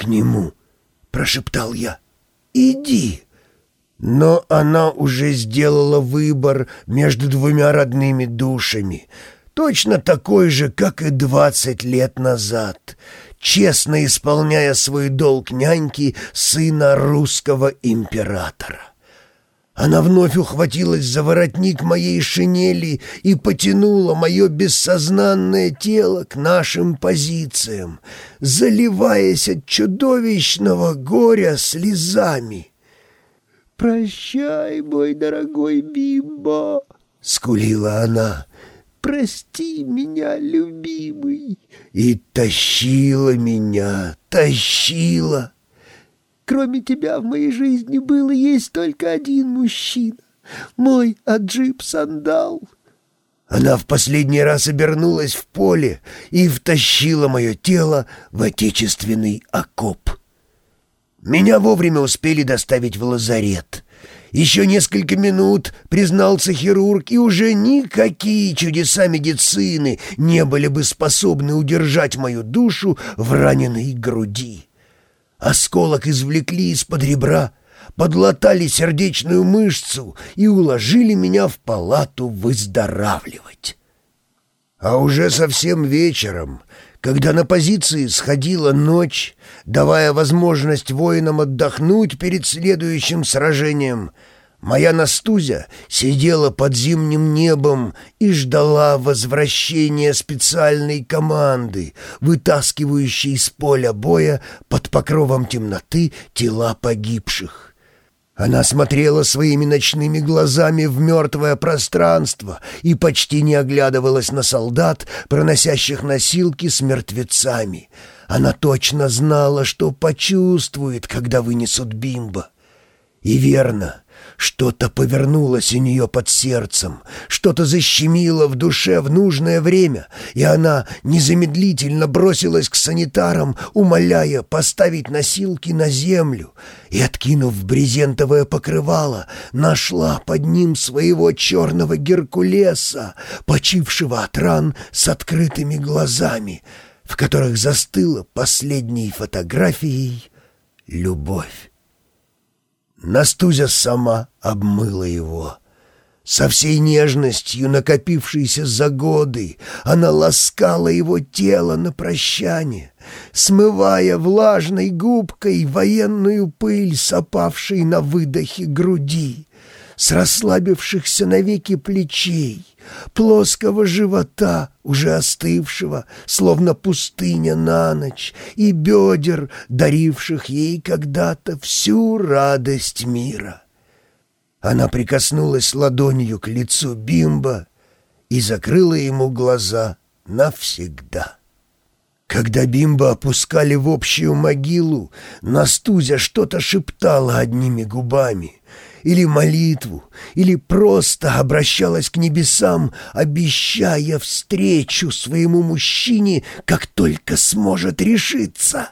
к нему», — прошептал я. «Иди». Но она уже сделала выбор между двумя родными душами, точно такой же, как и двадцать лет назад, честно исполняя свой долг няньки сына русского императора. Она вновь ухватилась за воротник моей шинели и потянула мое бессознанное тело к нашим позициям, заливаясь от чудовищного горя слезами. «Прощай, мой дорогой Бимбо!» — скулила она. «Прости меня, любимый!» И тащила меня, тащила. Кроме тебя в моей жизни был и есть только один мужчина. Мой Аджип Сандал. Она в последний раз обернулась в поле и втащила мое тело в отечественный окоп. Меня вовремя успели доставить в лазарет. Еще несколько минут, признался хирург, и уже никакие чудеса медицины не были бы способны удержать мою душу в раненой груди. Осколок извлекли из-под ребра, подлатали сердечную мышцу и уложили меня в палату выздоравливать. А уже совсем вечером когда на позиции сходила ночь, давая возможность воинам отдохнуть перед следующим сражением, моя Настузя сидела под зимним небом и ждала возвращения специальной команды, вытаскивающей из поля боя под покровом темноты тела погибших. Она смотрела своими ночными глазами в мертвое пространство и почти не оглядывалась на солдат, проносящих носилки с мертвецами. Она точно знала, что почувствует, когда вынесут бимба. И верно, что-то повернулось у нее под сердцем, что-то защемило в душе в нужное время, и она незамедлительно бросилась к санитарам, умоляя поставить носилки на землю, и, откинув брезентовое покрывало, нашла под ним своего черного Геркулеса, почившего от ран с открытыми глазами, в которых застыла последней фотографией любовь. Настузя сама обмыла его. Со всей нежностью, накопившейся за годы, она ласкала его тело на прощание, смывая влажной губкой военную пыль, сопавшей на выдохе груди, с расслабившихся навеки плечей, плоского живота, уже остывшего, словно пустыня на ночь, и бедер, даривших ей когда-то всю радость мира. Она прикоснулась ладонью к лицу Бимба и закрыла ему глаза навсегда. Когда Бимба опускали в общую могилу, Настузя что-то шептала одними губами — или молитву, или просто обращалась к небесам, обещая встречу своему мужчине, как только сможет решиться.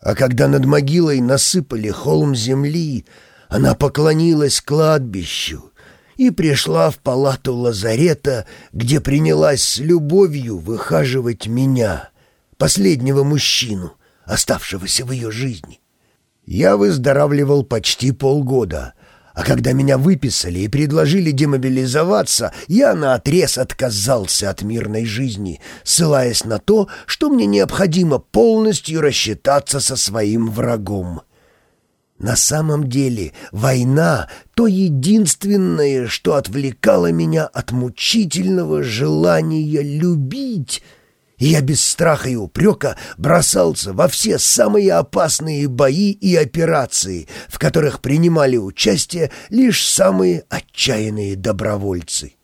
А когда над могилой насыпали холм земли, она поклонилась кладбищу и пришла в палату лазарета, где принялась с любовью выхаживать меня, последнего мужчину, оставшегося в ее жизни. Я выздоравливал почти полгода, а когда меня выписали и предложили демобилизоваться, я наотрез отказался от мирной жизни, ссылаясь на то, что мне необходимо полностью рассчитаться со своим врагом. На самом деле война — то единственное, что отвлекало меня от мучительного желания любить — я без страха и упрека бросался во все самые опасные бои и операции, в которых принимали участие лишь самые отчаянные добровольцы.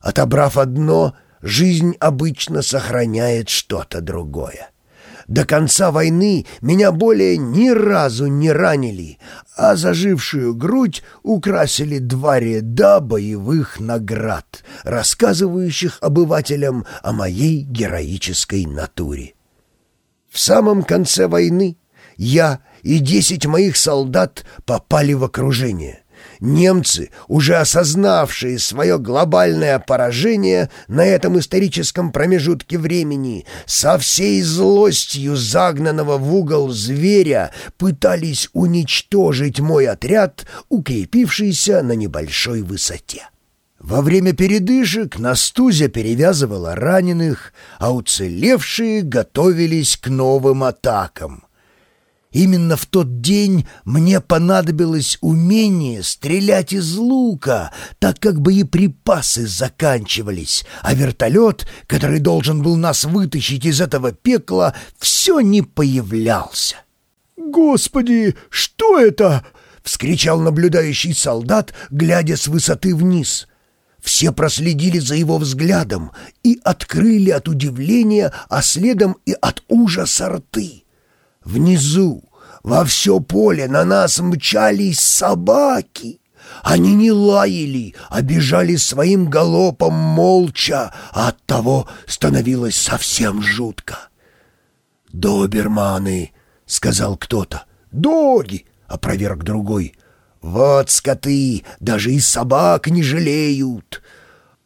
Отобрав одно, жизнь обычно сохраняет что-то другое. До конца войны меня более ни разу не ранили, а зажившую грудь украсили два ряда боевых наград, рассказывающих обывателям о моей героической натуре. В самом конце войны я и десять моих солдат попали в окружение. Немцы, уже осознавшие свое глобальное поражение на этом историческом промежутке времени, со всей злостью загнанного в угол зверя пытались уничтожить мой отряд, укрепившийся на небольшой высоте. Во время передышек Настузя перевязывала раненых, а уцелевшие готовились к новым атакам. Именно в тот день мне понадобилось умение стрелять из лука, так как боеприпасы заканчивались, а вертолет, который должен был нас вытащить из этого пекла, все не появлялся. «Господи, что это?» — вскричал наблюдающий солдат, глядя с высоты вниз. Все проследили за его взглядом и открыли от удивления, а следом и от ужаса рты. Внизу, во все поле на нас мчались собаки. Они не лаяли, а бежали своим галопом молча, а оттого становилось совсем жутко. «Доберманы», — сказал кто-то. «Доги», — опроверг другой. «Вот скоты, даже и собак не жалеют».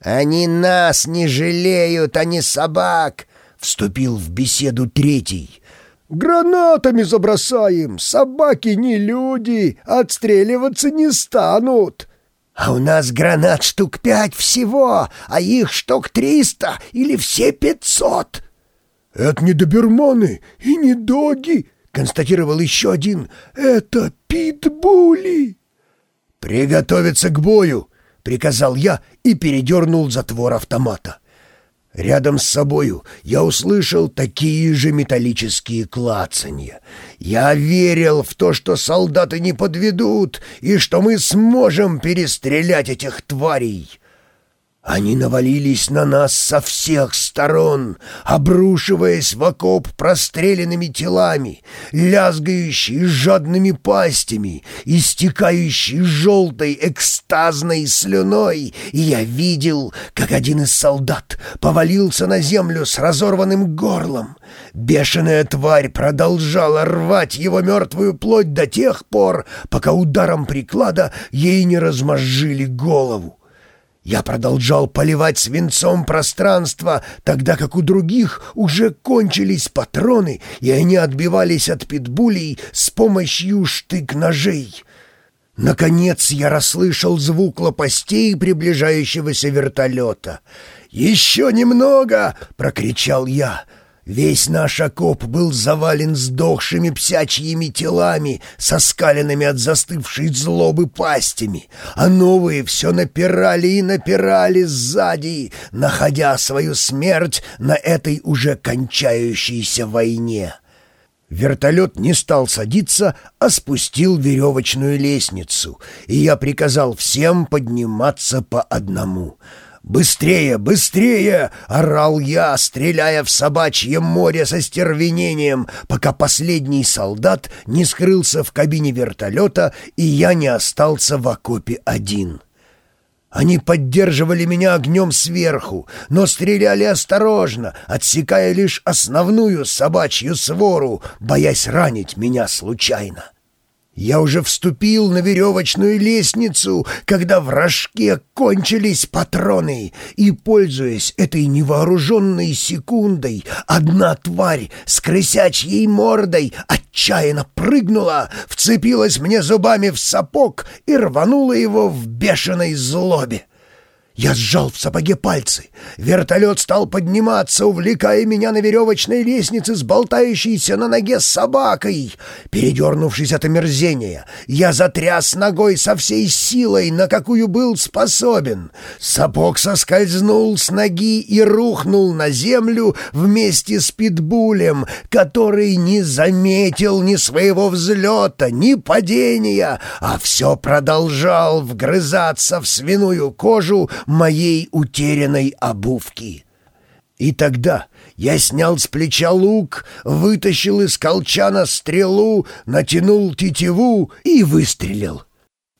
«Они нас не жалеют, а не собак», — вступил в беседу третий. Гранатами забросаем, собаки не люди, отстреливаться не станут. А у нас гранат штук пять всего, а их штук триста или все пятьсот. Это не доберманы и не доги, констатировал еще один. Это питбули. Приготовиться к бою, приказал я и передернул затвор автомата. Рядом с собою я услышал такие же металлические клацанья. Я верил в то, что солдаты не подведут и что мы сможем перестрелять этих тварей. Они навалились на нас со всех сторон, обрушиваясь в окоп простреленными телами, лязгающие жадными пастями, истекающие желтой экстазной слюной, и я видел, как один из солдат повалился на землю с разорванным горлом. Бешеная тварь продолжала рвать его мертвую плоть до тех пор, пока ударом приклада ей не размозжили голову. Я продолжал поливать свинцом пространство, тогда как у других уже кончились патроны, и они отбивались от питбулей с помощью штык-ножей. Наконец я расслышал звук лопастей приближающегося вертолета. «Еще немного!» — прокричал я — Весь наш окоп был завален сдохшими псячьими телами, соскаленными от застывшей злобы пастями, а новые все напирали и напирали сзади, находя свою смерть на этой уже кончающейся войне. Вертолет не стал садиться, а спустил веревочную лестницу, и я приказал всем подниматься по одному — «Быстрее, быстрее!» — орал я, стреляя в собачье море со стервенением, пока последний солдат не скрылся в кабине вертолета, и я не остался в окопе один. Они поддерживали меня огнем сверху, но стреляли осторожно, отсекая лишь основную собачью свору, боясь ранить меня случайно. Я уже вступил на веревочную лестницу, когда в рожке кончились патроны, и, пользуясь этой невооруженной секундой, одна тварь с крысячьей мордой отчаянно прыгнула, вцепилась мне зубами в сапог и рванула его в бешеной злобе. Я сжал в сапоге пальцы. Вертолет стал подниматься, увлекая меня на веревочной лестнице с болтающейся на ноге собакой. Передернувшись от омерзения, я затряс ногой со всей силой, на какую был способен. Сапог соскользнул с ноги и рухнул на землю вместе с питбулем, который не заметил ни своего взлета, ни падения, а все продолжал вгрызаться в свиную кожу, моей утерянной обувки. И тогда я снял с плеча лук, вытащил из колчана стрелу, натянул тетиву и выстрелил.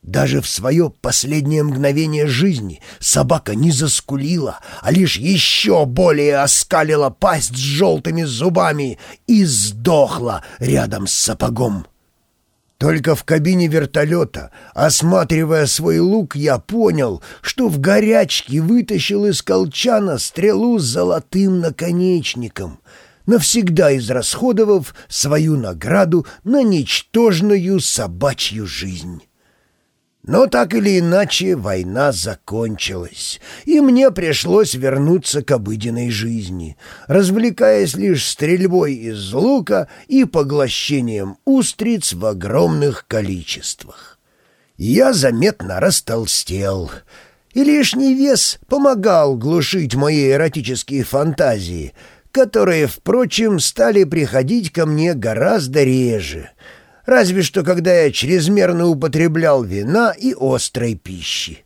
Даже в свое последнее мгновение жизни собака не заскулила, а лишь еще более оскалила пасть с желтыми зубами и сдохла рядом с сапогом. Только в кабине вертолета, осматривая свой лук, я понял, что в горячке вытащил из колчана стрелу с золотым наконечником, навсегда израсходовав свою награду на ничтожную собачью жизнь. Но так или иначе война закончилась, и мне пришлось вернуться к обыденной жизни, развлекаясь лишь стрельбой из лука и поглощением устриц в огромных количествах. Я заметно растолстел, и лишний вес помогал глушить мои эротические фантазии, которые, впрочем, стали приходить ко мне гораздо реже — разве что когда я чрезмерно употреблял вина и острой пищи.